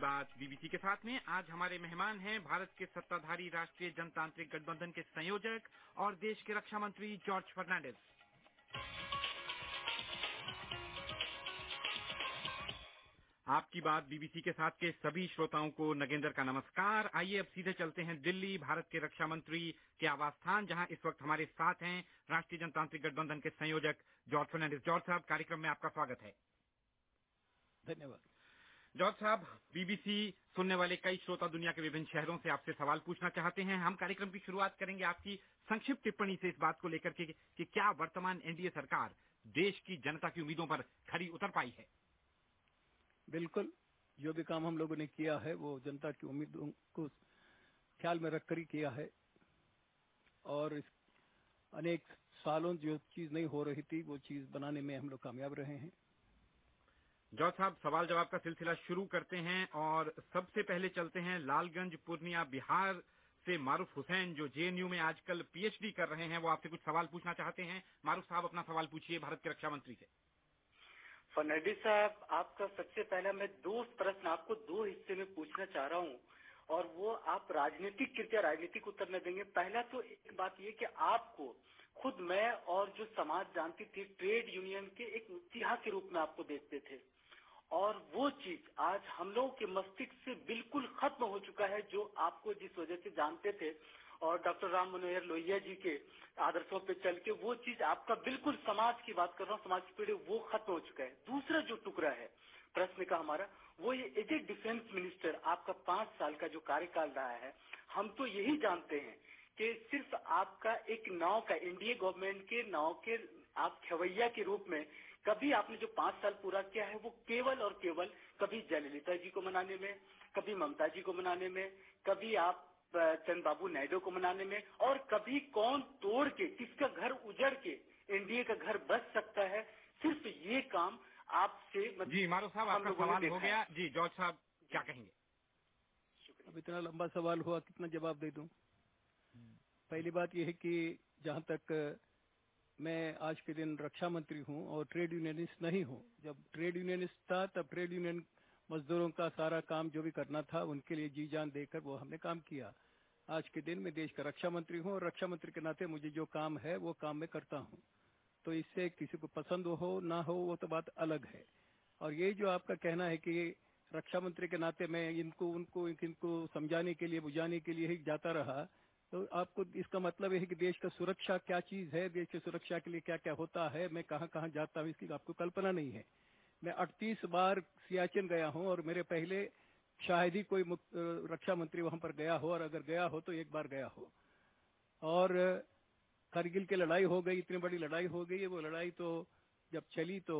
बात बीबीसी के साथ में। आज हमारे मेहमान हैं भारत के सत्ताधारी राष्ट्रीय जनतांत्रिक गठबंधन के संयोजक और देश के रक्षा मंत्री जॉर्ज फर्नांडिस। आपकी बात बीबीसी के साथ के सभी श्रोताओं को नगेंद्र का नमस्कार। आइए अब सीधे चलते हैं दिल्ली, भारत के रक्षा मंत्री के आवास स्थान जहाँ इस वक्त हमारे साथ हैं राष्ट्रीय जनतांत्रिक गठबंधन के संयोजक जॉर्ज फर्नांडिस। जॉर्ज साहब, कार्यक्रम में आपका स्वागत है। धन्यवाद। जॉर्ज साहब, बीबीसी सुनने वाले कई श्रोता दुनिया के विभिन्न शहरों से आपसे सवाल पूछना चाहते हैं। हम कार्यक्रम की शुरुआत करेंगे आपकी संक्षिप्त टिप्पणी से इस बात को लेकर के कि क्या वर्तमान एनडीए सरकार देश की जनता की उम्मीदों पर खरी उतर पाई है। बिल्कुल, जो भी काम हम लोगों ने किया है, वो जनता की उम्मीदों को ख्याल में रखकर ही किया है। और अनेक सालों जो चीज़ नहीं हो रही थी, वो चीज़ बनाने में हम लोग कामयाब रहे हैं। जॉर्ज साहब, सवाल जवाब का सिलसिला शुरू करते हैं और सबसे पहले चलते हैं लालगंज, पूर्णिया, बिहार से मारूफ हुसैन, जो जेएनयू में आजकल पीएचडी कर रहे हैं, वो आपसे कुछ सवाल पूछना चाहते हैं। मारूफ साहब, अपना सवाल पूछिए, भारत के रक्षा मंत्री से। फर्नांडिस साहब, आपका सबसे पहला मैं दो प्रश्न आपको दो हिस्से में पूछना चाह रहा हूँ, और वो आप राजनीतिक कृत्या, राजनीतिक उत्तर न देंगे। पहला तो एक बात ये कि आपको खुद मैं और जो समाज जानती थी, ट्रेड यूनियन के एक इतिहास के रूप में आपको देखते थे। और वो चीज़ आज हम लोगों के मस्तिष्क से बिल्कुल खत्म हो चुका है, जो आपको जिस वजह से जानते थे और डॉक्टर राम मनोहर लोहिया जी के आदर्शों पे चल के वो चीज़ आपका बिल्कुल समाज की बात कर रहा हूँ, समाज की पीढ़ी, वो खत्म हो चुका है। दूसरा जो टुकड़ा है, प्रश्न का हमारा, वो ये एज ए डिफेंस मिनिस्टर आपका पाँच साल का जो कार्यकाल रहा है, हम तो यही जानते हैं कि सिर्फ़ आपका एक नाव का, एनडीए गवर्नमेंट के नाव के, आप खवैया के रूप में कभी आपने जो पाँच साल पूरा किया है वो केवल और केवल कभी जयललिता जी को मनाने में कभी ममता जी को मनाने में कभी आप चंद्रबाबू नायडू को मनाने में और कभी कौन तोड़ के किसका घर उजड़ के एनडीए का घर बच सकता है सिर्फ़ ये काम आपसे जी मारो साहब आपका सवाल हो गया। जी जॉर्ज साहब क्या कहेंगे? अब इतना लंबा सवाल हुआ कितना जवाब दे दूँ? पहली बात यह है कि जहाँ तक मैं आज के दिन रक्षा मंत्री हूँ और ट्रेड यूनियनिस्ट नहीं हूँ। जब ट्रेड यूनियनिस्ट था, तब ट्रेड यूनियन मजदूरों का सारा काम जो भी करना था, उनके लिए जी जान देकर वो हमने काम किया। आज के दिन मैं देश का रक्षा मंत्री हूँ और रक्षा मंत्री के नाते मुझे जो काम है, वो काम मैं करता हूँ। तो इससे किसी को पसंद हो, ना हो, वो तो बात अलग है। और ये जो आपका कहना है कि रक्षा मंत्री के नाते मैं इनको, उनको, इनको समझाने के लिए, बुझाने के लिए ही जाता रहा तो आपको इसका मतलब है कि देश का सुरक्षा क्या चीज़ है? देश की सुरक्षा के लिए क्या क्या होता है? मैं कहाँ कहाँ जाता हूँ? इसकी आपको कल्पना नहीं है। मैं अड़तीस बार सियाचिन गया हूँ और मेरे पहले शायद ही कोई रक्षा मंत्री वहाँ पर गया हो और अगर गया हो तो एक बार गया हो। और करगिल की लड़ाई हो गई, इतनी बड़ी लड़ाई हो गई, वो लड़ाई तो जब चली तो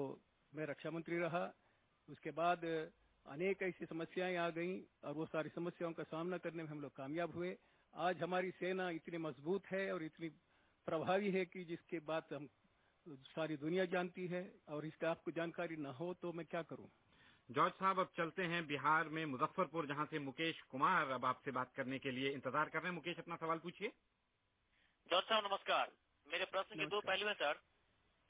मैं रक्षा मंत्री रहा। उसके बाद अनेक ऐसी समस्याएँ आ गई और वो सारी समस्याओं का सामना करने में हम लोग कामयाब हुए। आज हमारी सेना इतनी मज़बूत है और इतनी प्रभावी है कि जिसके बाद हम सारी दुनिया जानती है और इसका आपको जानकारी न हो तो मैं क्या करूँ? जॉर्ज साहब अब चलते हैं बिहार में मुजफ्फरपुर जहाँ से मुकेश कुमार अब आपसे बात करने के लिए इंतज़ार कर रहे हैं। मुकेश अपना सवाल पूछिए। जॉर्ज साहब नमस्कार। मेरे प्रश्न के दो पहलू हैं सर।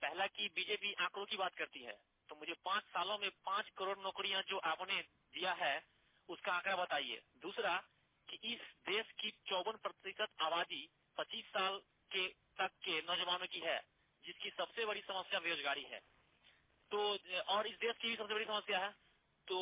पहला कि बीजेपी आंकड़ों की बात करती है तो मुझे पाँच सालों में पाँच करोड़ नौकरियाँ जो आपने दिया है उसका आंकड़ा बताइए। दूसरा कि इस देश की चौवन प्रतिशत आबादी पच्चीस साल के तक के नौजवानों की है जिसकी सबसे बड़ी समस्या बेरोजगारी है। तो और इस देश की भी सबसे बड़ी समस्या है तो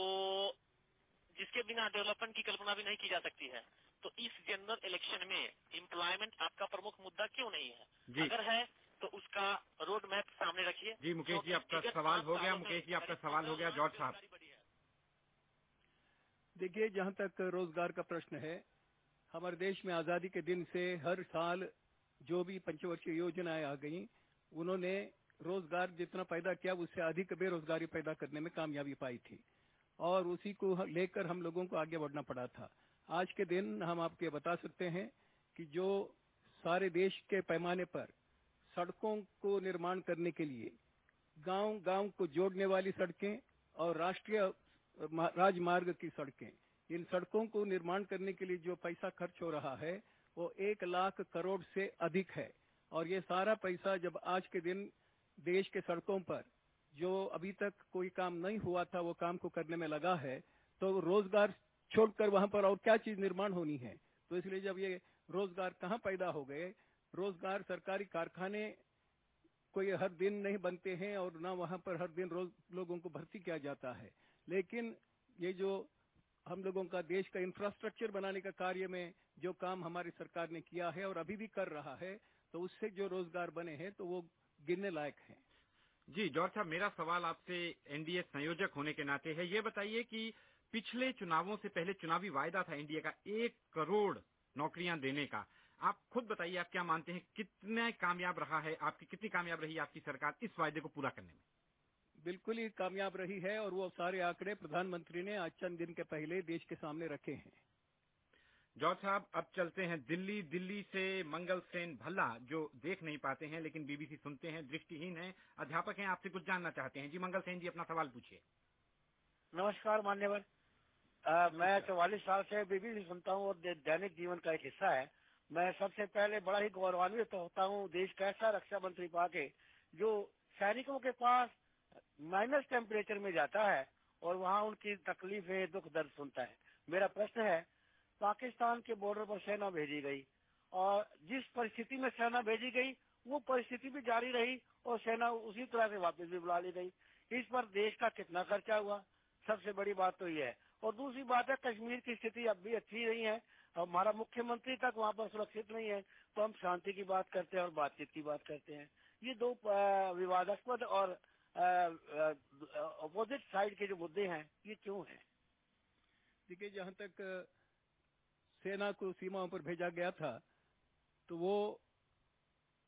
जिसके बिना डेवलपमेंट की कल्पना भी नहीं की जा सकती है। तो इस जनरल इलेक्शन में एम्प्लॉयमेंट आपका प्रमुख मुद्दा क्यों नहीं है? अगर है तो उसका रोड मैप सामने रखिए। जी मुकेश जी आपका सवाल हो गया मुकेश जी आपका सवाल हो गया जॉर्ज साहब। देखिए, जहाँ तक रोज़गार का प्रश्न है, हमारे देश में आज़ादी के दिन से हर साल जो भी पंचवर्षीय योजनाएँ आ गई, उन्होंने रोज़गार जितना पैदा किया, उससे अधिक बेरोजगारी पैदा करने में कामयाबी पाई थी। और उसी को लेकर हम लोगों को आगे बढ़ना पड़ा था। आज के दिन हम आपके बता सकते हैं कि जो सारे देश के पैमाने पर सड़कों को निर्माण करने के लिए गाँव गाँव को जोड़ने वाली सड़कें और राष्ट्रीय राजमार्ग की सड़कें। इन सड़कों को निर्माण करने के लिए जो पैसा खर्च हो रहा है, वो एक लाख करोड़ से अधिक है। और ये सारा पैसा जब आज के दिन देश के सड़कों पर, जो अभी तक कोई काम नहीं हुआ था, वो काम को करने में लगा है तो रोज़गार छोड़कर वहाँ पर और क्या चीज़ निर्माण होनी है? तो इसलिए जब ये रोज़गार कहाँ पैदा हो गए, रोज़गार सरकारी कारखाने कोई हर दिन नहीं बनते हैं और ना वहाँ पर हर दिन रोज लोगों को भर्ती किया जाता है। लेकिन ये जो हम लोगों का देश का इंफ्रास्ट्रक्चर बनाने का कार्य में जो काम हमारी सरकार ने किया है और अभी भी कर रहा है तो उससे जो रोज़गार बने हैं तो वो गिनने लायक हैं। जी, जॉर्ज साहब, मेरा सवाल आपसे एनडीए संयोजक होने के नाते है। ये बताइए कि पिछले चुनावों से पहले चुनावी वायदा था एनडीए का एक करोड़ नौकरियाँ देने का। आप खुद बताइए, आप क्या मानते हैं, कितना कामयाब रहा है, आपकी कितनी कामयाब रही आपकी सरकार इस वायदे को पूरा करने में? बिल्कुल ही कामयाब रही है और वो सारे आंकड़े प्रधानमंत्री ने आज चंद दिन के पहले देश के सामने रखे हैं। जॉर्ज साहब अब चलते हैं दिल्ली। दिल्ली से मंगल सेन भल्ला जो देख नहीं पाते हैं लेकिन बीबीसी सुनते हैं दृष्टिहीन हैं अध्यापक हैं आपसे कुछ जानना चाहते हैं। जी मंगल सेन जी अपना सवाल पूछिए। नमस्कार मान्यवर। मैं चौवालीस साल से बीबीसी सुनता हूँ और दैनिक जीवन का एक हिस्सा है। मैं सबसे पहले बड़ा ही गौरवान्वित होता हूँ देश का ऐसा रक्षा मंत्री पाके जो सैनिकों के पास माइनस टेम्परेचर में जाता है और वहाँ उनकी तकलीफें, दुख दर्द सुनता है। मेरा प्रश्न है, पाकिस्तान के बॉर्डर पर सेना भेजी गई और जिस परिस्थिति में सेना भेजी गई, वो परिस्थिति भी जारी रही और सेना उसी तरह से वापस भी बुला ली गई। इस पर देश का कितना खर्चा हुआ? सबसे बड़ी बात तो ये है। और दूसरी बात है, कश्मीर की स्थिति अब भी अच्छी नहीं है। हमारा मुख्यमंत्री तक वहाँ पर सुरक्षित नहीं है। तो हम शांति की बात करते हैं और बातचीत की बात करते हैं। ये दो विवादास्पद और अपोजिट साइड के जो मुद्दे हैं, ये क्यों हैं? देखिए, जहाँ तक सेना को सीमाओं पर भेजा गया था तो वो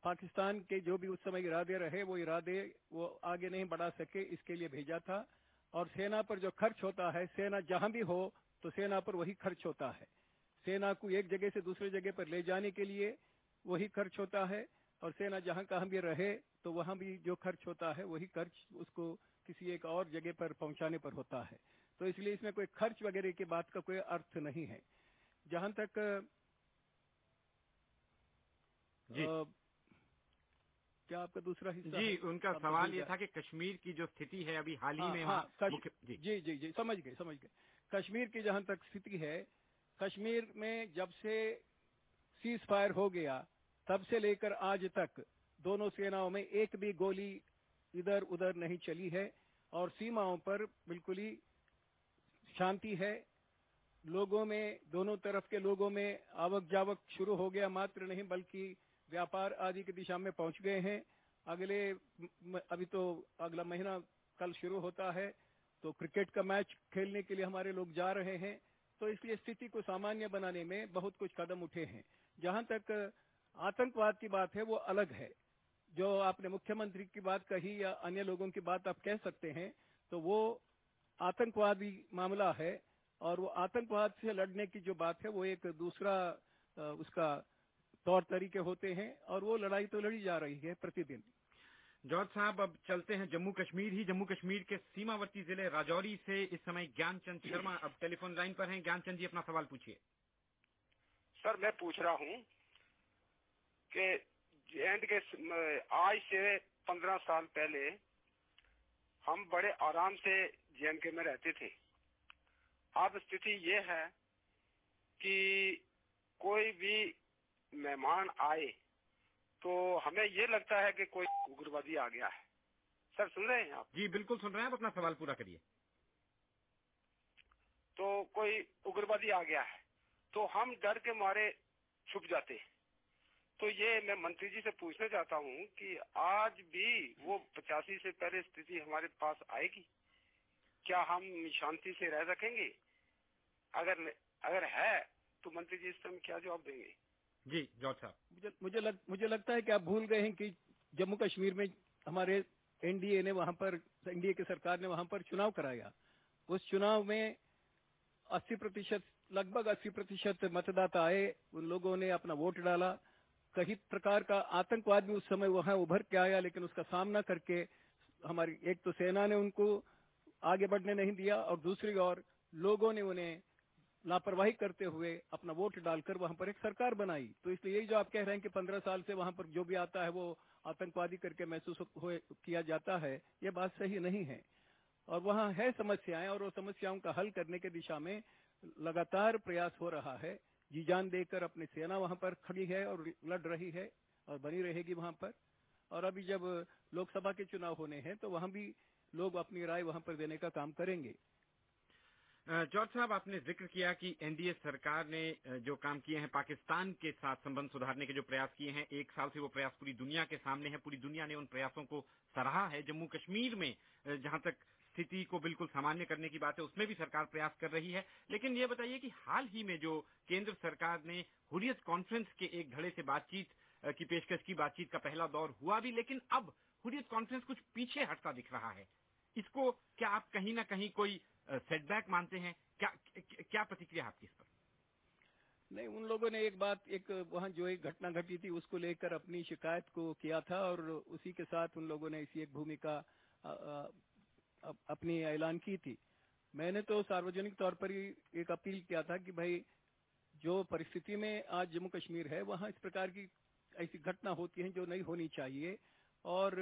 पाकिस्तान के जो भी उस समय इरादे रहे, वो इरादे, वो आगे नहीं बढ़ा सके, इसके लिए भेजा था। और सेना पर जो खर्च होता है, सेना जहाँ भी हो तो सेना पर वही खर्च होता है। सेना को एक जगह से दूसरे जगह पर ले जाने के लिए वही खर्च होता है। और सेना जहाँ कहीं भी रहे तो वहाँ भी जो खर्च होता है वही खर्च उसको किसी एक और जगह पर पहुँचाने पर होता है। तो इसलिए इसमें कोई खर्च वगैरह की बात का कोई अर्थ नहीं है। जहाँ तक जी। आ, क्या आपका दूसरा हिस्सा जी उनका सवाल ये था कि कश्मीर की जो स्थिति है अभी हाल ही हाँ, में हाँ, जी। जी जी जी समझ गए समझ गए। कश्मीर की जहाँ तक स्थिति है कश्मीर में जब से सीज फायर हो गया तब से लेकर आज तक दोनों सेनाओं में एक भी गोली इधर उधर नहीं चली है और सीमाओं पर बिल्कुल ही शांति है। लोगों में, दोनों तरफ़ के लोगों में आवक जावक शुरू हो गया मात्र नहीं, बल्कि व्यापार आदि की दिशा में पहुँच गए हैं। अगले अभी तो अगला महीना कल शुरू होता है तो क्रिकेट का मैच खेलने के लिए हमारे लोग जा रहे हैं। तो इसलिए स्थिति को सामान्य बनाने में बहुत कुछ कदम उठे हैं। जहाँ तक आतंकवाद की बात है वो अलग है। जो आपने मुख्यमंत्री की बात कही या अन्य लोगों की बात आप कह सकते हैं तो वो आतंकवादी मामला है और वो आतंकवाद से लड़ने की जो बात है वो एक दूसरा उसका तौर तरीके होते हैं और वो लड़ाई तो लड़ी जा रही है प्रतिदिन। जॉर्ज साहब अब चलते हैं जम्मू कश्मीर ही। जम्मू कश्मीर के सीमावर्ती ज़िले राजौरी से इस समय ज्ञानचंद शर्मा अब टेलीफोन लाइन पर हैं। ज्ञानचंद जी अपना सवाल पूछिए। सर मैं पूछ रहा हूँ कि एंड के आज से पंद्रह साल पहले हम बड़े आराम से जे के में रहते थे। अब स्थिति ये है कि कोई भी मेहमान आए तो हमें ये लगता है कि कोई उग्रवादी आ गया है। सर सुन रहे हैं आप? जी बिल्कुल सुन रहे हैं आप अपना सवाल पूरा करिए। तो कोई उग्रवादी आ गया है तो हम डर के मारे छुप जाते हैं। तो ये मैं मंत्री जी से पूछना चाहता हूँ कि आज भी वो पचासी से पहले स्थिति हमारे पास आएगी? क्या हम शांति से रह सकेंगे? अगर अगर है तो मंत्री जी इस समय क्या जवाब देंगे? जी जॉर्ज साहब। मुझे मुझे लग, मुझे लगता है कि आप भूल गए हैं कि जम्मू कश्मीर में हमारे एनडीए ने वहाँ पर एनडीए की सरकार ने वहाँ पर चुनाव कराया। उस चुनाव में 80 प्रतिशत लगभग 80 प्रतिशत मतदाता आए उन लोगों ने अपना वोट डाला। कई प्रकार का आतंकवाद भी उस समय वहाँ उभर के आया, लेकिन उसका सामना करके हमारी, एक तो सेना ने उनको आगे बढ़ने नहीं दिया और दूसरी ओर लोगों ने उन्हें लापरवाही करते हुए अपना वोट डालकर वहाँ पर एक सरकार बनाई। तो इसलिए यही जो आप कह रहे हैं कि पंद्रह साल से वहाँ पर जो भी आता है वो आतंकवादी करके महसूस किया जाता है, ये बात सही नहीं है। और वहाँ है समस्याएँ और वो समस्याओं का हल करने के दिशा में लगातार प्रयास हो रहा है। जी जान देकर अपनी सेना वहाँ पर खड़ी है और लड़ रही है और बनी रहेगी वहाँ पर। और अभी जब लोकसभा के चुनाव होने हैं तो वहाँ भी लोग अपनी राय वहाँ पर देने का काम करेंगे। जॉर्ज साहब, आपने ज़िक्र किया कि एनडीए सरकार ने जो काम किए हैं पाकिस्तान के साथ संबंध सुधारने के जो प्रयास किए हैं, एक साल से वो प्रयास पूरी दुनिया के सामने है, पूरी दुनिया ने उन प्रयासों को सराहा है। जम्मू कश्मीर में जहाँ तक स्थिति को बिल्कुल सामान्य करने की बात है, उसमें भी सरकार प्रयास कर रही है। लेकिन ये बताइए कि हाल ही में जो केंद्र सरकार ने हुरियत कॉन्फ्रेंस के एक धड़े से बातचीत की पेशकश की, बातचीत का पहला दौर हुआ भी, लेकिन अब हुरियत कॉन्फ्रेंस कुछ पीछे हटता दिख रहा है। इसको क्या आप कहीं ना कहीं कोई सेटबैक मानते हैं? क्या क्या प्रतिक्रिया आपकी इस पर? नहीं, उन लोगों ने एक बात, एक वहाँ जो एक घटना घटी थी, उसको लेकर अपनी शिकायत को किया था और उसी के साथ उन लोगों ने इसी एक भूमिका अपनी ऐलान की थी। मैंने तो सार्वजनिक तौर पर ही एक अपील किया था कि भाई जो परिस्थिति में आज जम्मू कश्मीर है वहाँ इस प्रकार की ऐसी घटना होती है जो नहीं होनी चाहिए। और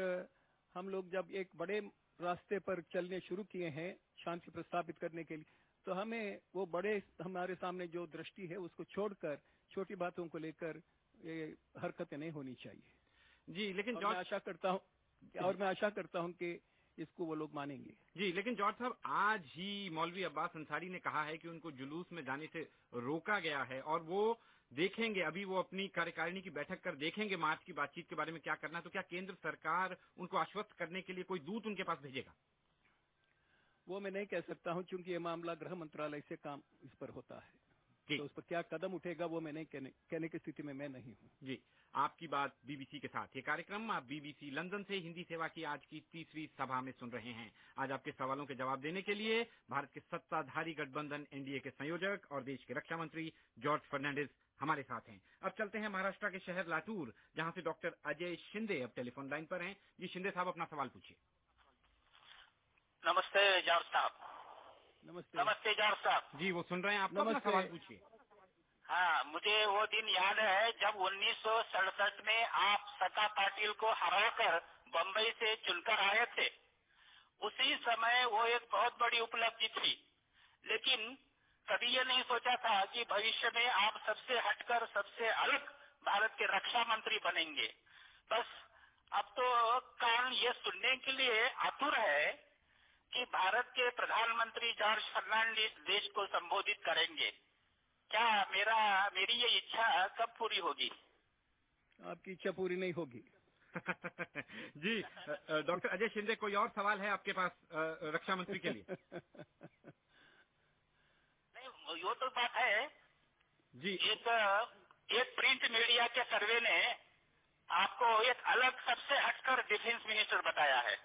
हम लोग जब एक बड़े रास्ते पर चलने शुरू किए हैं शांति प्रस्थापित करने के लिए तो हमें वो बड़े हमारे सामने जो दृष्टि है उसको छोड़कर छोटी बातों को लेकर ये हरकतें नहीं होनी चाहिए। जी लेकिन मैं आशा करता हूँ और मैं आशा करता हूँ कि इसको वो लोग मानेंगे। जी लेकिन जॉर्ज साहब आज ही मौलवी अब्बास अंसारी ने कहा है कि उनको जुलूस में जाने से रोका गया है और वो देखेंगे अभी वो अपनी कार्यकारिणी की बैठक कर देखेंगे मार्च की बातचीत के बारे में क्या करना है तो क्या केंद्र सरकार उनको आश्वस्त करने के लिए कोई दूत उनके पास भेजेगा? वो मैं नहीं कह सकता हूँ क्योंकि ये मामला गृह मंत्रालय से काम इस पर होता है। तो उस पर क्या कदम उठेगा वो मैं नहीं कहने, कहने की स्थिति में मैं नहीं हूँ। जी। आपकी बात बीबीसी के साथ। ये कार्यक्रम आप बीबीसी लंदन से हिंदी सेवा की आज की तीसरी सभा में सुन रहे हैं। आज आपके सवालों के जवाब देने के लिए भारत के सत्ताधारी गठबंधन एनडीए के संयोजक और देश के रक्षा मंत्री जॉर्ज फर्नांडिस हमारे साथ हैं। अब चलते हैं महाराष्ट्र के शहर लातूर जहाँ से डॉक्टर अजय शिंदे अब टेलीफोन लाइन पर हैं। जी शिंदे साहब अपना सवाल पूछिए। नमस्ते जॉर्ज साहब। नमस्ते। नमस्ते जॉर्ज साहब। जी वो सुन रहे हैं। आप अपना सवाल पूछिए। हाँ मुझे वो दिन याद है जब उन्नीस सौ सड़सठ में आप सता पाटिल को हराकर बम्बई से चुनकर आए थे। उसी समय वो एक बहुत बड़ी उपलब्धि थी। लेकिन कभी ये नहीं सोचा था कि भविष्य में आप सबसे हटकर, सबसे अलग भारत के रक्षा मंत्री बनेंगे। बस अब तो कान ये सुनने के लिए आतुर है कि भारत के प्रधानमंत्री जॉर्ज फर्नांडिस देश को संबोधित करेंगे। क्या मेरा मेरी ये इच्छा कब पूरी होगी? आपकी इच्छा पूरी नहीं होगी। जी डॉक्टर अजय शिंदे कोई और सवाल है आपके पास रक्षा मंत्री के लिए? नहीं वो तो बात है। जी। एक एक प्रिंट मीडिया के सर्वे ने आपको एक अलग सबसे हटकर डिफेंस मिनिस्टर बताया है।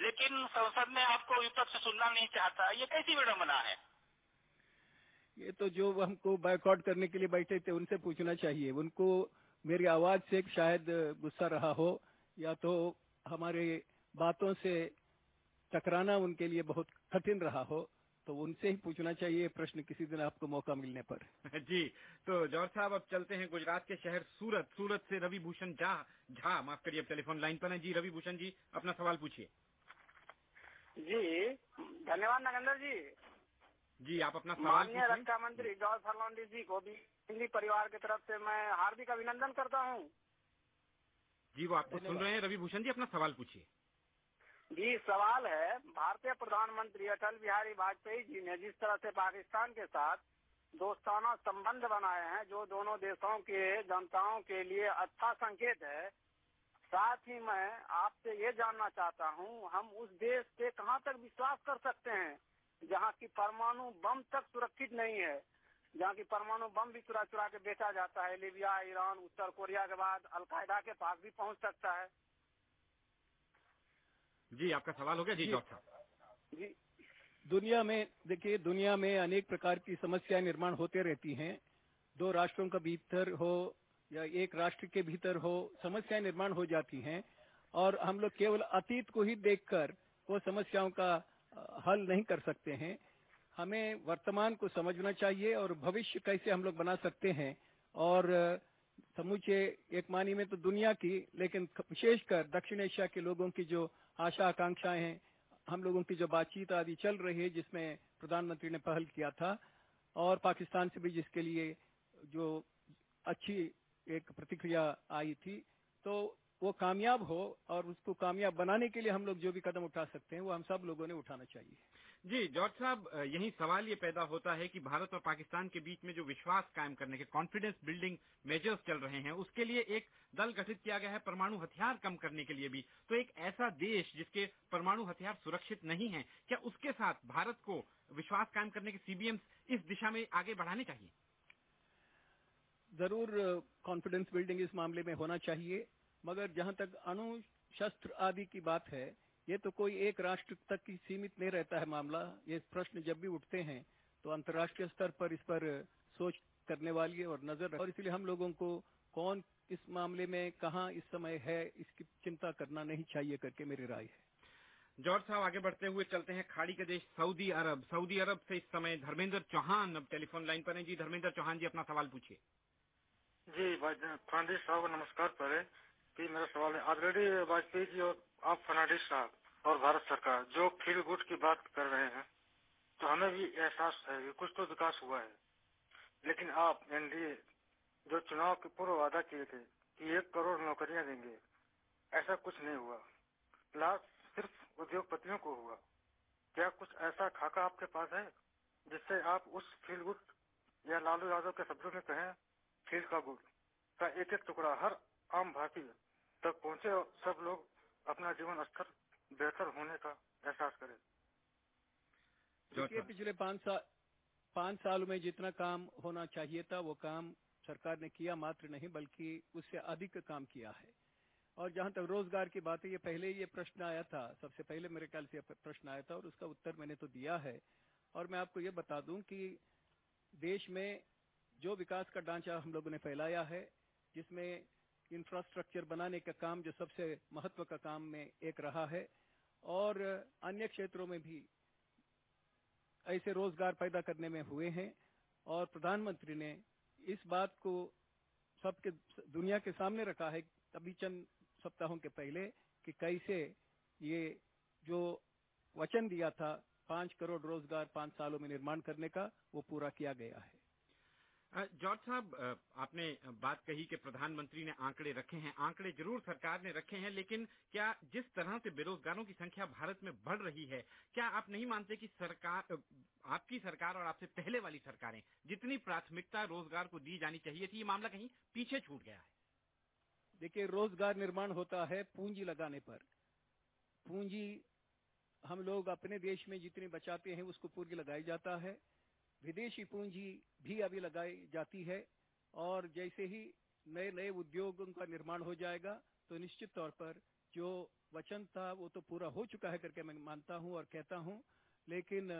लेकिन संसद में आपको विपक्ष सुनना नहीं चाहता ये कैसी विडम्बना है? ये तो जो हमको बाइकआउट करने के लिए बैठे थे उनसे पूछना चाहिए। उनको मेरी आवाज़ से शायद गुस्सा रहा हो या तो हमारे बातों से टकराना उनके लिए बहुत कठिन रहा हो तो उनसे ही पूछना चाहिए प्रश्न किसी दिन आपको मौका मिलने पर। जी तो जौहर साहब अब चलते हैं गुजरात के शहर सूरत। सूरत से रवि भूषण झा झा माफ़ करिए अब टेलीफोन लाइन पर है। जी रवि भूषण जी अपना सवाल पूछिए। जी धन्यवाद नगेंद्र जी। जी आप अपना सवाल माननीय रक्षा मंत्री जॉर्ज फर्नांडिस जी को भी हिंदी परिवार की तरफ़ से मैं हार्दिक अभिनंदन करता हूँ। जी वो आपको सुन रहे हैं। रवि भूषण जी अपना सवाल पूछिए। जी सवाल है भारतीय प्रधानमंत्री अटल बिहारी वाजपेयी जी ने जिस तरह से पाकिस्तान के साथ दोस्ताना संबंध बनाए हैं जो दोनों देशों के जनताओं के लिए अच्छा संकेत है साथ ही मैं आपसे ये जानना चाहता हूँ हम उस देश पे कहाँ तक विश्वास कर सकते हैं? जहाँ की परमाणु बम तक सुरक्षित नहीं है जहाँ की परमाणु बम भी चुरा चुरा के बेचा जाता है लीबिया ईरान उत्तर कोरिया के बाद अलकायदा के पास भी पहुँच सकता है। जी आपका सवाल हो गया? जी डॉक्टर जी। दुनिया में देखिए दुनिया में अनेक प्रकार की समस्याएँ निर्माण होते रहती हैं। दो राष्ट्रों का भीतर हो या एक राष्ट्र के भीतर हो समस्याएँ निर्माण हो जाती हैं। और हम लोग केवल अतीत को ही देखकर वो समस्याओं का हल नहीं कर सकते हैं। हमें वर्तमान को समझना चाहिए और भविष्य कैसे हम लोग बना सकते हैं। और, समूचे एक मानी में तो दुनिया की, लेकिन विशेषकर दक्षिण एशिया के लोगों की जो आशा आकांक्षाएँ हैं, हम लोगों की जो बातचीत आदि चल रही है, जिसमें प्रधानमंत्री ने पहल किया था, और पाकिस्तान से भी जिसके लिए जो अच्छी एक प्रतिक्रिया आई थी तो वो कामयाब हो और उसको कामयाब बनाने के लिए हम लोग जो भी कदम उठा सकते हैं वो हम सब लोगों ने उठाना चाहिए। जी जॉर्ज साहब यही सवाल ये पैदा होता है कि भारत और पाकिस्तान के बीच में जो विश्वास कायम करने के कॉन्फिडेंस बिल्डिंग मेजर्स चल रहे हैं उसके लिए एक दल गठित किया गया है परमाणु हथियार कम करने के लिए भी। तो एक ऐसा देश जिसके परमाणु हथियार सुरक्षित नहीं है क्या उसके साथ भारत को विश्वास कायम करने के सीबीएम इस दिशा में आगे बढ़ाने चाहिए? ज़रूर कॉन्फिडेंस बिल्डिंग इस मामले में होना चाहिए। मगर जहाँ तक अणु शस्त्र आदि की बात है ये तो कोई एक राष्ट्र तक ही सीमित नहीं रहता है मामला। ये प्रश्न जब भी उठते हैं तो अंतर्राष्ट्रीय स्तर पर इस पर सोच करने वाली और नज़र और इसलिए हम लोगों को कौन इस मामले में कहा इस समय है इसकी चिंता करना नहीं चाहिए करके मेरी राय है। जॉर्ज साहब आगे बढ़ते हुए चलते हैं। खाड़ी के देश सऊदी अरब। सऊदी अरब से इस समय धर्मेंद्र चौहान अब टेलीफोन लाइन पर हैं। जी धर्मेंद्र चौहान जी अपना सवाल पूछिए। जी फर्नांडिस साहब नमस्कार पहले कि मेरा सवाल है। ऑलरेडी वाजपेयी जी और आप फर्नांडिस साहब और भारत सरकार जो फील गुड की बात कर रहे हैं तो हमें भी एहसास है कि कुछ तो विकास हुआ है। लेकिन आप, एनडीए, जो चुनाव के पूर्व वादा किए थे कि एक करोड़ नौकरियाँ देंगे, ऐसा कुछ नहीं हुआ। लाभ सिर्फ़ उद्योगपतियों को हुआ। क्या कुछ ऐसा खाका आपके पास है जिससे आप उस फील गुड या लालू यादव के शब्दों में कहें, फील का गुड, का एक एक टुकड़ा हर आम भारतीय तक पहुँचे और सब लोग अपना जीवन स्तर बेहतर होने का एहसास करें। देखिए पिछले पाँच साल पाँच साल में जितना काम होना चाहिए था वो काम सरकार ने किया मात्र नहीं बल्कि उससे अधिक काम किया है। और जहाँ तक रोज़गार की बात है ये पहले ये प्रश्न आया था सबसे पहले मेरे ख्याल से प्रश्न आया था और उसका उत्तर मैंने तो दिया है। और मैं आपको ये बता दूँ कि देश में जो विकास का ढांचा हम लोगों ने फैलाया है जिसमें इंफ्रास्ट्रक्चर बनाने का काम जो सबसे महत्व का काम में एक रहा है। और अन्य क्षेत्रों में भी ऐसे रोज़गार पैदा करने में हुए हैं। और प्रधानमंत्री ने इस बात को सबके, दुनिया के सामने रखा है अभी चंद सप्ताहों के पहले कि कैसे ये जो वचन दिया था, पाँच करोड़ रोज़गार पाँच सालों में निर्माण करने का, वो पूरा किया गया है। जॉर्ज साहब आपने बात कही कि प्रधानमंत्री ने आंकड़े रखे हैं। आंकड़े ज़रूर सरकार ने रखे हैं, लेकिन क्या जिस तरह से बेरोजगारों की संख्या भारत में बढ़ रही है, क्या आप नहीं मानते कि सरकार आपकी सरकार और आपसे पहले वाली सरकारें जितनी प्राथमिकता रोज़गार को दी जानी चाहिए थी, ये मामला कहीं पीछे छूट गया है? देखिए, रोज़गार निर्माण होता है पूंजी लगाने पर। पूंजी हम लोग अपने देश में जितनी बचाते हैं उसको पूंजी लगाई जाता है। विदेशी पूंजी भी अभी लगाई जाती है और जैसे ही नए नए उद्योगों का निर्माण हो जाएगा तो निश्चित तौर पर जो वचन था वो तो पूरा हो चुका है करके मैं मानता हूँ और कहता हूँ, लेकिन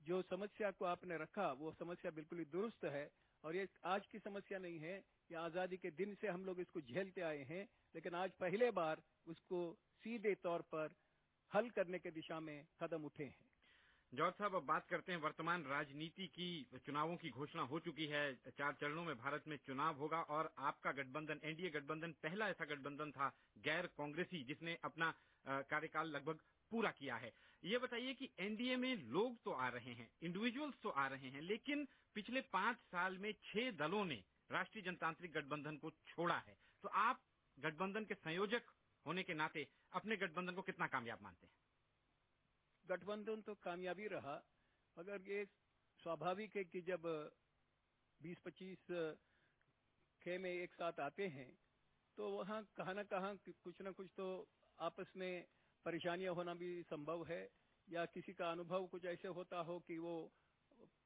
जो समस्या को आपने रखा, वो समस्या बिल्कुल ही दुरुस्त है और ये आज की समस्या नहीं है, ये आज़ादी के दिन से हम लोग इसको झेलते आए हैं, लेकिन आज पहले बार उसको सीधे तौर पर हल करने के दिशा में कदम उठे हैं। जॉर्ज साहब, अब बात करते हैं वर्तमान राजनीति की। चुनावों की घोषणा हो चुकी है। चार चरणों में भारत में चुनाव होगा और आपका गठबंधन, एनडीए गठबंधन पहला ऐसा गठबंधन था गैर कांग्रेसी, जिसने अपना कार्यकाल लगभग पूरा किया है। ये बताइए कि एनडीए में लोग तो आ रहे हैं इंडिविजुअल्स तो आ रहे हैं, लेकिन पिछले पाँच साल में छह दलों ने राष्ट्रीय जनतांत्रिक गठबंधन को छोड़ा है। तो आप गठबंधन के संयोजक होने के नाते अपने गठबंधन को कितना कामयाब मानते हैं? गठबंधन तो कामयाबी रहा, मगर ये स्वाभाविक है कि जब 20-25 खेमे एक साथ आते हैं तो वहाँ कहाँ न कहाँ कुछ ना कुछ तो आपस में परेशानियाँ होना भी संभव है, या किसी का अनुभव कुछ ऐसे होता हो कि वो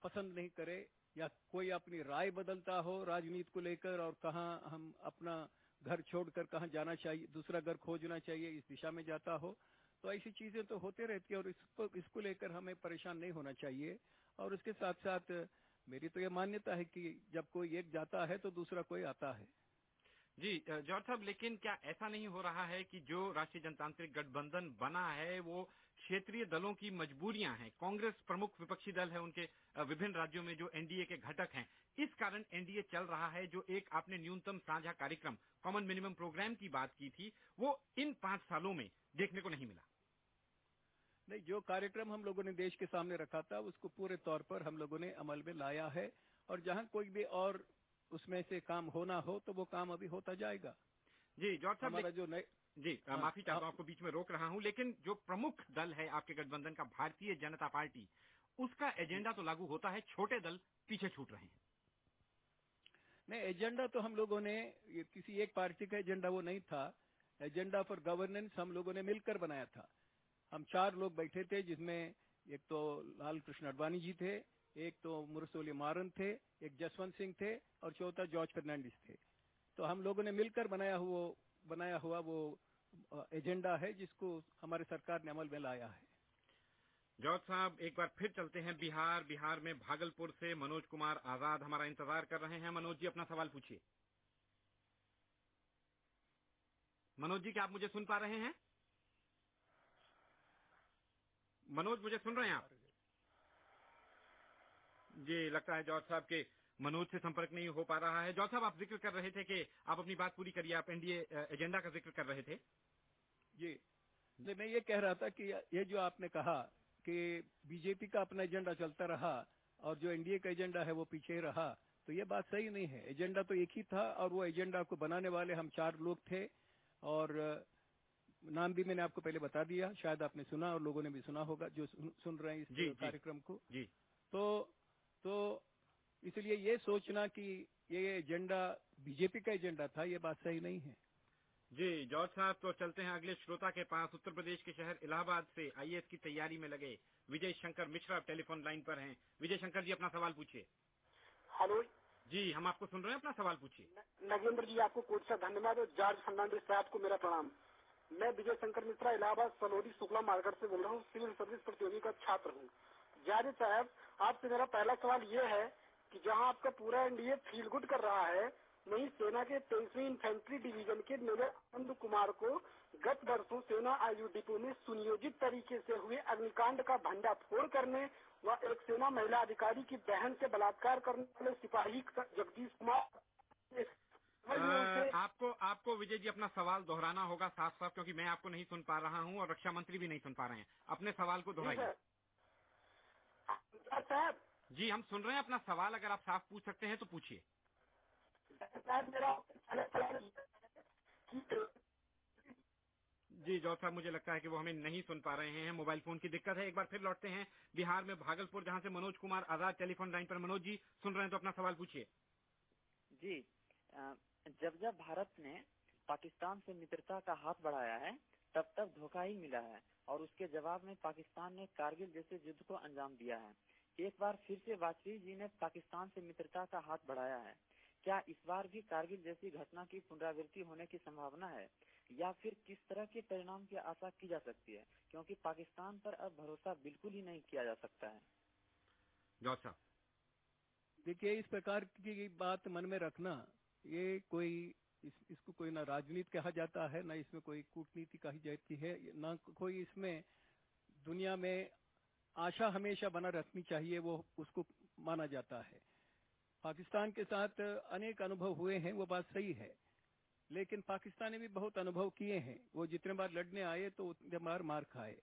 पसंद नहीं करे, या कोई अपनी राय बदलता हो राजनीति को लेकर और कहाँ हम अपना घर छोड़कर कहाँ जाना चाहिए, दूसरा घर खोजना चाहिए, इस दिशा में जाता हो तो ऐसी चीज़ें तो होते रहती है और इसको इसको लेकर हमें परेशान नहीं होना चाहिए। और उसके साथ साथ मेरी तो ये मान्यता है कि जब कोई एक जाता है तो दूसरा कोई आता है। जी जॉर्ज साहब, लेकिन क्या ऐसा नहीं हो रहा है कि जो राष्ट्रीय जनतांत्रिक गठबंधन बना है, वो क्षेत्रीय दलों की मजबूरियाँ हैं? कांग्रेस प्रमुख विपक्षी दल है उनके विभिन्न राज्यों में जो एनडीए के घटक हैं। इस कारण एनडीए चल रहा है, जो एक आपने न्यूनतम साझा कार्यक्रम, कॉमन मिनिमम प्रोग्राम की बात की थी, वो इन पाँच सालों में देखने को नहीं मिला। नहीं जो कार्यक्रम हम लोगों ने देश के सामने रखा था उसको पूरे तौर पर हम लोगों ने अमल में लाया है। और जहाँ कोई भी और उसमें से काम होना हो तो वो काम अभी होता जाएगा। जी जॉर्ज साहब हमारा जो नए जी आ, माफ़ी चाहता हूँ आपको बीच में रोक रहा हूँ लेकिन जो प्रमुख दल है आपके गठबंधन का भारतीय जनता पार्टी उसका एजेंडा तो लागू होता है छोटे दल पीछे छूट रहे हैं। नहीं एजेंडा तो हम लोगों ने किसी एक पार्टी का एजेंडा वो नहीं था। एजेंडा फॉर गवर्नेंस हम लोगों ने मिलकर बनाया था। हम चार लोग बैठे थे, जिसमें एक तो लाल कृष्ण अडवाणी जी थे, एक तो मुरसोली मारन थे, एक जसवंत सिंह थे और चौथा जॉर्ज फर्नांडिस थे। तो हम लोगों ने मिलकर बनाया हुआ बनाया हुआ वो एजेंडा है, जिसको हमारे सरकार ने अमल में लाया है। जॉर्ज साहब, एक बार फिर चलते हैं बिहार। बिहार में भागलपुर से मनोज कुमार आज़ाद हमारा इंतज़ार कर रहे हैं। मनोज जी, अपना सवाल पूछिए। मनोज जी, क्या आप मुझे सुन पा रहे हैं? मनोज, मुझे सुन रहे हैं आप? जी, लगता है जॉर्ज साहब के मनोज से संपर्क नहीं हो पा रहा है। जॉर्ज साहब, आप ज़िक्र कर रहे थे कि आप अपनी बात पूरी करिए, आप एनडीए एजेंडा का ज़िक्र कर रहे थे। जी, मैं ये कह रहा था कि ये जो आपने कहा कि बीजेपी का अपना एजेंडा चलता रहा और जो एनडीए का एजेंडा है वो पीछे रहा तो ये बात सही नहीं है। एजेंडा तो एक ही था और वो एजेंडा को बनाने वाले हम चार लोग थे और नाम भी मैंने आपको पहले बता दिया शायद आपने सुना और लोगों ने भी सुना होगा जो सुन रहे हैं इस कार्यक्रम को। जी। तो तो इसलिए ये सोचना कि ये एजेंडा बीजेपी का एजेंडा था ये बात सही नहीं है। जी जॉर्ज साहब तो चलते हैं अगले श्रोता के पास। उत्तर प्रदेश के शहर इलाहाबाद से आईएएस की तैयारी में लगे विजय शंकर मिश्रा टेलीफोन लाइन पर हैं। विजय शंकर जी अपना सवाल पूछिए। हेलो। जी हम आपको सुन रहे हैं अपना सवाल पूछिए। नगेंद्र जी आपको कोट सा धन्यवाद और जॉर्ज फर्नांडिस साहब को मेरा प्रणाम। मैं विजय शंकर मिश्रा, इलाहाबाद सलोरी शुक्ला मार्केट से बोल रहा हूँ, सिविल सर्विस प्रतियोगी का छात्र हूँ। जावेद साहब, आपसे मेरा पहला सवाल ये है कि जहाँ आपका पूरा एनडीए फील गुड कर रहा है, वहीं सेना के तेईसवीं इन्फेंट्री डिवीज़न के मेजर आनंद कुमार को गत वर्षों सेना आयु डिपो में सुनियोजित तरीके से हुए अग्निकांड का भंडाफोड़ करने व एक सेना महिला अधिकारी की बहन से बलात्कार करने वाले सिपाही जगदीश कुमार आपको आपको विजय जी अपना सवाल दोहराना होगा साफ़ साफ़ क्योंकि मैं आपको नहीं सुन पा रहा हूँ और रक्षा मंत्री भी नहीं सुन पा रहे हैं। अपने सवाल को दोहराइए। साहब जी हम सुन रहे हैं अपना सवाल अगर आप साफ़ पूछ सकते हैं तो पूछिए। जी जॉर्ज साहब मुझे लगता है कि वो हमें नहीं सुन पा रहे हैं। मोबाइल फ़ोन की दिक्कत है एक बार फिर लौटते हैं। बिहार में भागलपुर जहाँ से मनोज कुमार आज़ाद टेलीफोन लाइन पर मनोज जी सुन रहे हैं तो अपना सवाल पूछिए। जी जब जब भारत ने पाकिस्तान से मित्रता का हाथ बढ़ाया है तब तब धोखा ही मिला है और उसके जवाब में पाकिस्तान ने कारगिल जैसे युद्ध को अंजाम दिया है। एक बार फिर से वाजपेयी जी ने पाकिस्तान से मित्रता का हाथ बढ़ाया है। क्या इस बार भी कारगिल जैसी घटना की पुनरावृत्ति होने की संभावना है? या फिर किस तरह के परिणाम की आशा की जा सकती है? क्योंकि पाकिस्तान पर अब भरोसा बिल्कुल ही नहीं किया जा सकता है। देखिए इस प्रकार की बात मन में रखना ये कोई इस, इसको कोई ना राजनीति कहा जाता है ना इसमें कोई कूटनीति कही जाती है ना कोई इसमें दुनिया में आशा हमेशा बना रखनी चाहिए वो उसको माना जाता है। पाकिस्तान के साथ अनेक अनुभव हुए हैं वो बात सही है लेकिन पाकिस्तान ने भी बहुत अनुभव किए हैं। वो जितने बार लड़ने आए तो उतने बार मार खाए।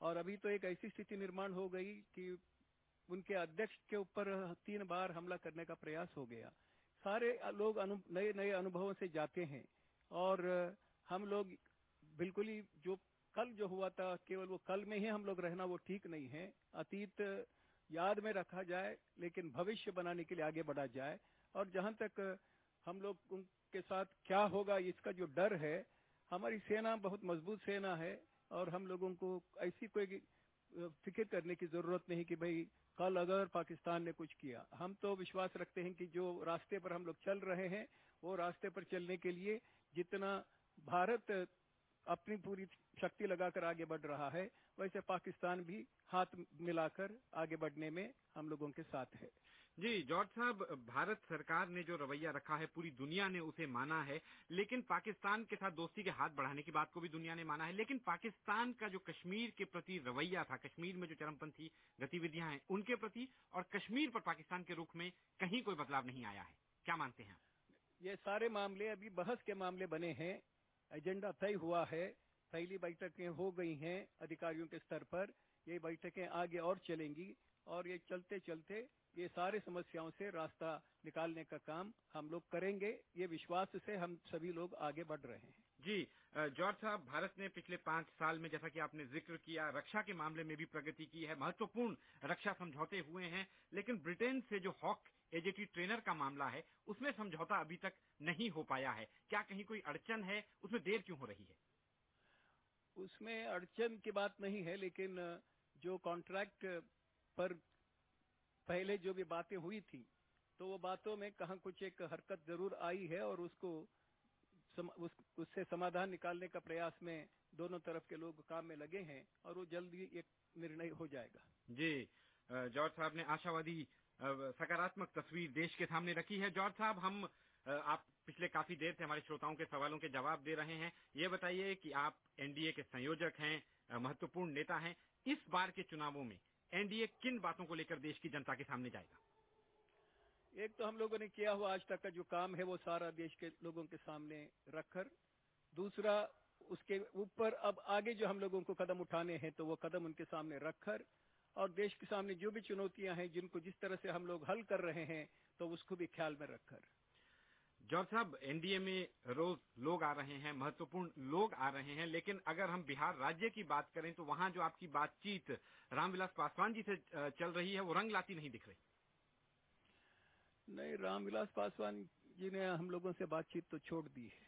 और अभी तो एक ऐसी स्थिति निर्माण हो गई कि उनके अध्यक्ष के ऊपर तीन बार हमला करने का प्रयास हो गया। सारे लोग नए नए अनुभवों से जाते हैं। और हम लोग बिल्कुल ही जो कल जो हुआ था, केवल वो कल में ही हम लोग रहना वो ठीक नहीं है। अतीत याद में रखा जाए, लेकिन भविष्य बनाने के लिए आगे बढ़ा जाए। और जहाँ तक हम लोग उनके साथ क्या होगा, इसका जो डर है, हमारी सेना बहुत मज़बूत सेना है, और हम लोगों को ऐसी कोई फ़िक्र करने की ज़रूरत नहीं कि भाई कल अगर पाकिस्तान ने कुछ किया। हम तो विश्वास रखते हैं कि जो रास्ते पर हम लोग चल रहे हैं, वो रास्ते पर चलने के लिए जितना भारत अपनी पूरी शक्ति लगाकर आगे बढ़ रहा है, वैसे पाकिस्तान भी हाथ मिलाकर आगे बढ़ने में हम लोगों के साथ है। जी, जॉर्ज साहब, भारत सरकार ने जो रवैया रखा है, पूरी दुनिया ने उसे माना है, लेकिन पाकिस्तान के साथ दोस्ती के हाथ बढ़ाने की बात को भी दुनिया ने माना है, लेकिन पाकिस्तान का जो कश्मीर के प्रति रवैया था, कश्मीर में जो चरमपंथी गतिविधियाँ हैं, उनके प्रति और कश्मीर पर पाकिस्तान के रुख में कहीं कोई बदलाव नहीं आया है। क्या मानते हैं ये सारे मामले अभी बहस के मामले बने हैं, एजेंडा तय हुआ है, पहली बैठकें हो गई हैं अधिकारियों के स्तर पर, ये बैठकें आगे और चलेंगी, और ये चलते चलते ये सारे समस्याओं से रास्ता निकालने का काम हम लोग करेंगे। ये विश्वास से हम सभी लोग आगे बढ़ रहे हैं। जी जॉर्ज साहब भारत ने पिछले पाँच साल में जैसा कि आपने ज़िक्र किया रक्षा के मामले में भी प्रगति की है महत्वपूर्ण रक्षा समझौते हुए हैं लेकिन ब्रिटेन से जो हॉक एजेटी ट्रेनर का मामला है उसमें समझौता अभी तक नहीं हो पाया है। क्या कहीं कोई अड़चन है? उसमें देर क्यों हो रही है? उसमें अड़चन की बात नहीं है लेकिन जो कॉन्ट्रैक्ट पर पहले जो भी बातें हुई थी तो वो बातों में कहा कुछ एक हरकत ज़रूर आई है और उसको सम, उस, उससे समाधान निकालने का प्रयास में दोनों तरफ़ के लोग काम में लगे हैं और वो जल्दी एक निर्णय हो जाएगा। जी जॉर्ज साहब ने आशावादी सकारात्मक तस्वीर देश के सामने रखी है। जॉर्ज साहब हम आप पिछले काफ़ी देर से हमारे श्रोताओं के सवालों के जवाब दे रहे हैं। ये बताइए कि आप एनडीए के संयोजक हैं महत्वपूर्ण नेता हैं। इस बार के चुनावों में एनडीए किन बातों को लेकर देश की जनता के सामने जाएगा? एक तो हम लोगों ने किया हुआ आज तक का जो काम है वो सारा देश के लोगों के सामने रखकर। दूसरा, उसके ऊपर अब आगे जो हम लोगों को कदम उठाने हैं तो वो कदम उनके सामने रखकर और देश के सामने जो भी चुनौतियाँ हैं, जिनको जिस तरह से हम लोग हल कर रहे हैं तो उसको भी ख्याल में रखकर। जॉर्ज साहब एनडीए में रोज लोग आ रहे हैं महत्वपूर्ण लोग आ रहे हैं लेकिन अगर हम बिहार राज्य की बात करें तो वहाँ जो आपकी बातचीत रामविलास पासवान जी से चल रही है वो रंग लाती नहीं दिख रही। नहीं रामविलास पासवान जी ने हम लोगों से बातचीत तो छोड़ दी है।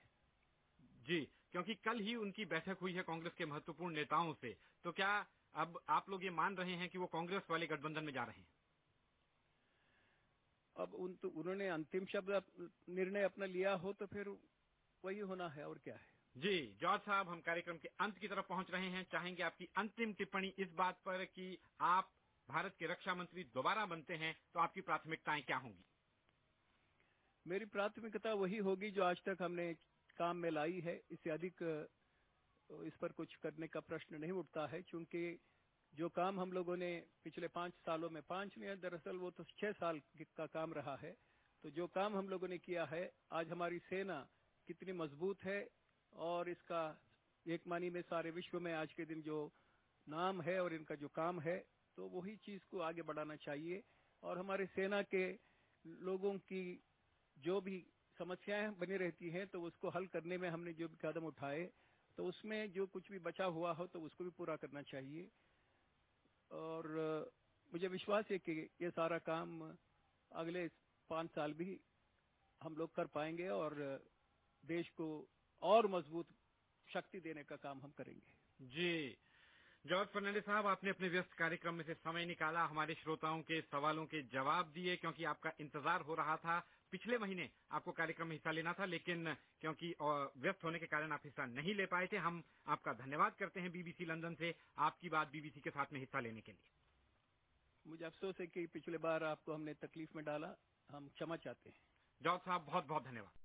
जी क्योंकि कल ही उनकी बैठक हुई है कांग्रेस के महत्वपूर्ण नेताओं से। तो क्या अब आप लोग ये मान रहे हैं कि वो कांग्रेस वाले गठबंधन में जा रहे हैं? अब उन तो उन्होंने अंतिम शब्द निर्णय अपना लिया हो तो फिर वही होना है और क्या है? जी जॉर्ज साहब हम कार्यक्रम के अंत की तरफ़ पहुँच रहे हैं। चाहेंगे आपकी अंतिम टिप्पणी इस बात पर कि आप भारत के रक्षा मंत्री दोबारा बनते हैं तो आपकी प्राथमिकताएँ क्या होंगी? मेरी प्राथमिकता वही होगी जो आज तक हमने काम में लाई है। इससे अधिक इस पर कुछ करने का प्रश्न नहीं उठता है क्योंकि जो काम हम लोगों ने पिछले पाँच सालों में, पाँच में दरअसल वो तो छह साल का काम रहा है तो जो काम हम लोगों ने किया है, आज हमारी सेना कितनी मज़बूत है और इसका एक मानी में सारे विश्व में आज के दिन जो नाम है और इनका जो काम है तो वही चीज़ को आगे बढ़ाना चाहिए और हमारे सेना के लोगों की जो भी समस्याएँ बनी रहती हैं तो उसको हल करने में हमने जो भी कदम उठाए तो उसमें जो कुछ भी बचा हुआ हो तो उसको भी पूरा करना चाहिए। और मुझे विश्वास है कि ये सारा काम अगले पाँच साल भी हम लोग कर पाएँगे और देश को और मज़बूत शक्ति देने का काम हम करेंगे। जी। जॉर्ज फर्नांडिस साहब, आपने अपने व्यस्त कार्यक्रम में से समय निकाला, हमारे श्रोताओं के सवालों के जवाब दिए, क्योंकि आपका इंतज़ार हो रहा था। पिछले महीने आपको कार्यक्रम में हिस्सा लेना था लेकिन क्योंकि व्यस्त होने के कारण आप हिस्सा नहीं ले पाए थे हम आपका धन्यवाद करते हैं बीबीसी लंदन से आपकी बात बीबीसी के साथ में हिस्सा लेने के लिए। मुझे अफसोस है कि पिछले बार आपको हमने तकलीफ़ में डाला हम क्षमा चाहते हैं। डॉक्टर साहब बहुत बहुत धन्यवाद।